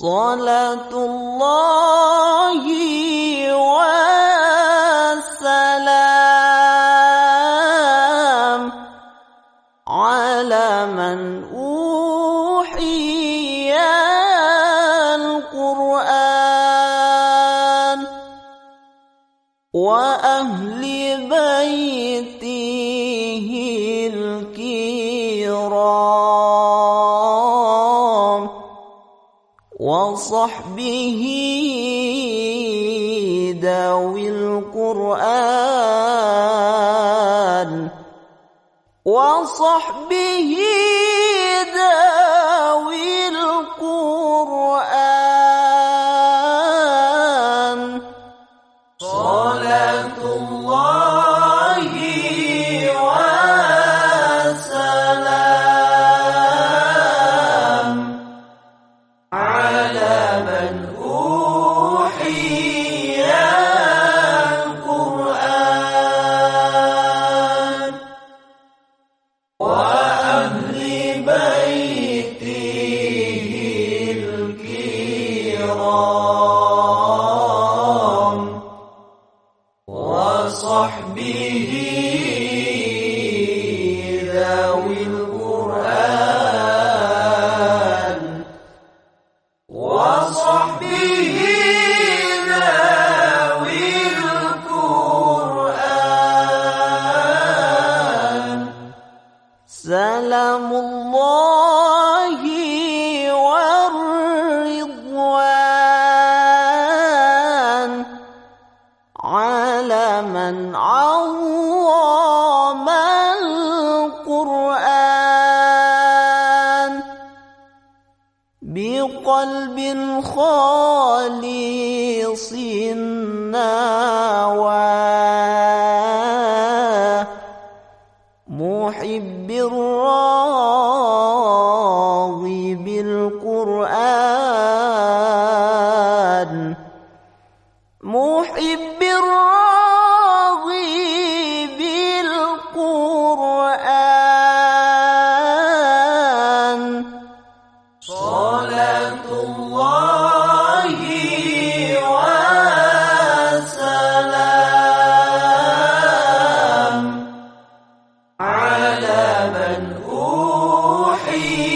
صلاة الله وسلام على من أوحي القرآن وأهل بيته وصحبه ذوي القرآن. وصحبه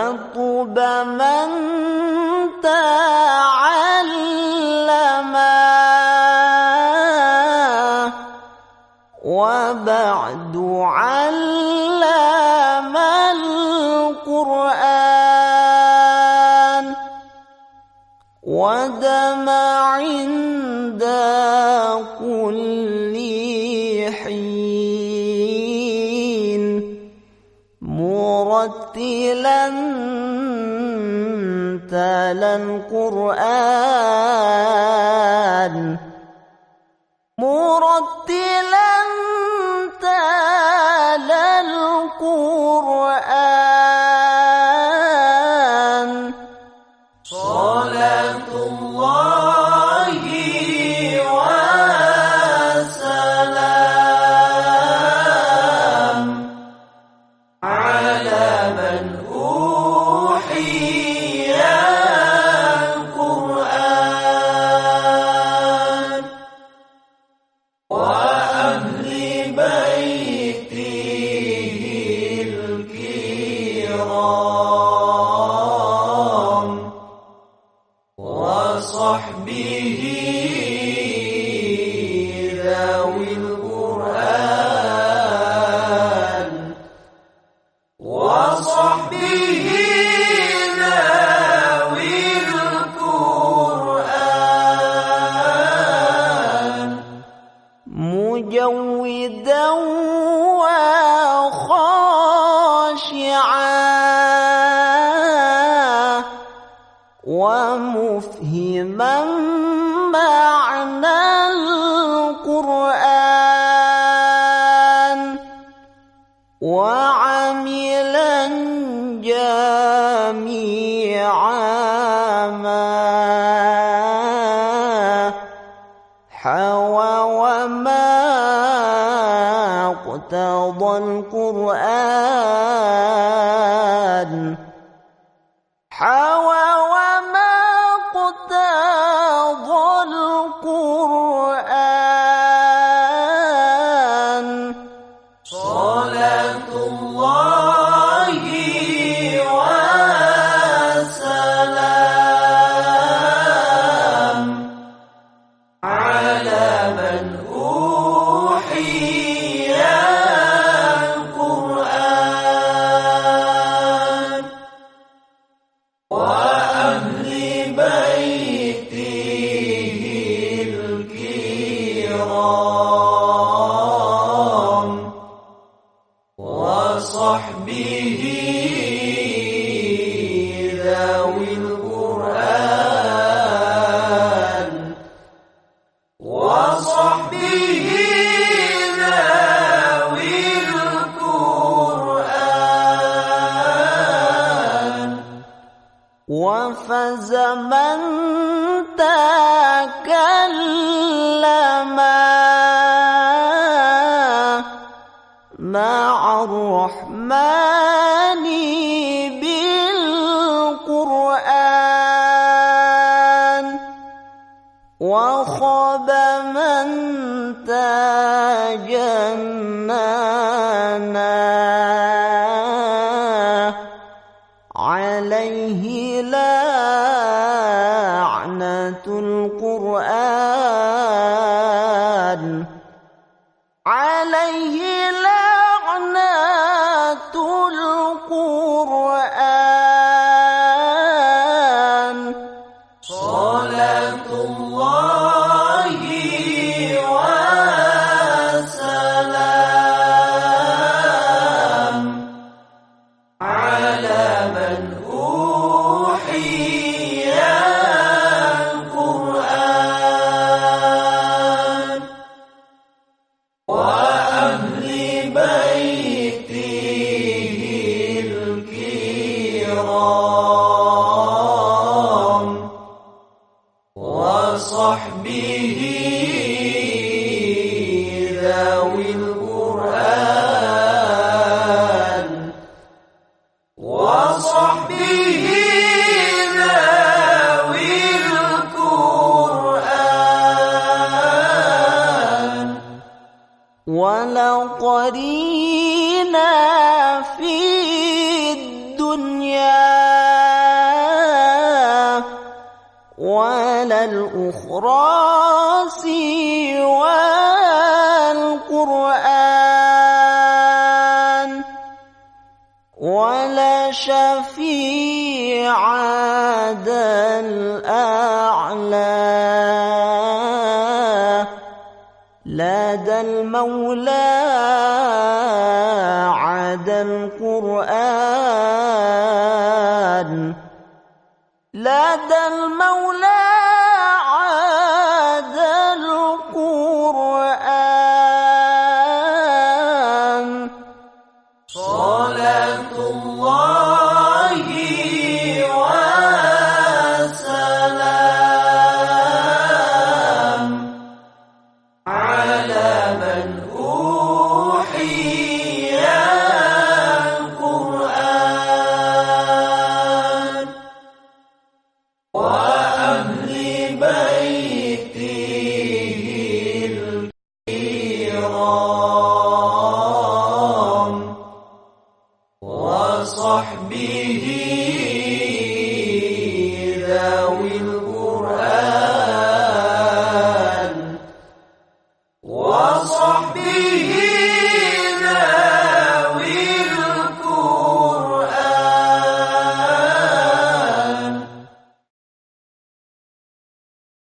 يطب من تعلما وبعد علم القرآن ودمع عند كل تنزيلا القرآن مرتلا القرآن. حافظ زمن مع الرحمن بالقرآن وخاب من تجنب عليه لعنة القرآن. عليه لعنة القرآن. صلاة الله متغررين في الدنيا ولا الأخرى سوى القرآن ولا شفيع ذا الأعلام عاد المولى عاد القرآن